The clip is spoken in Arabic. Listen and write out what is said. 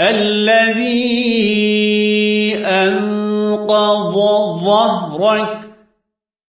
الذي أنقض ظهرك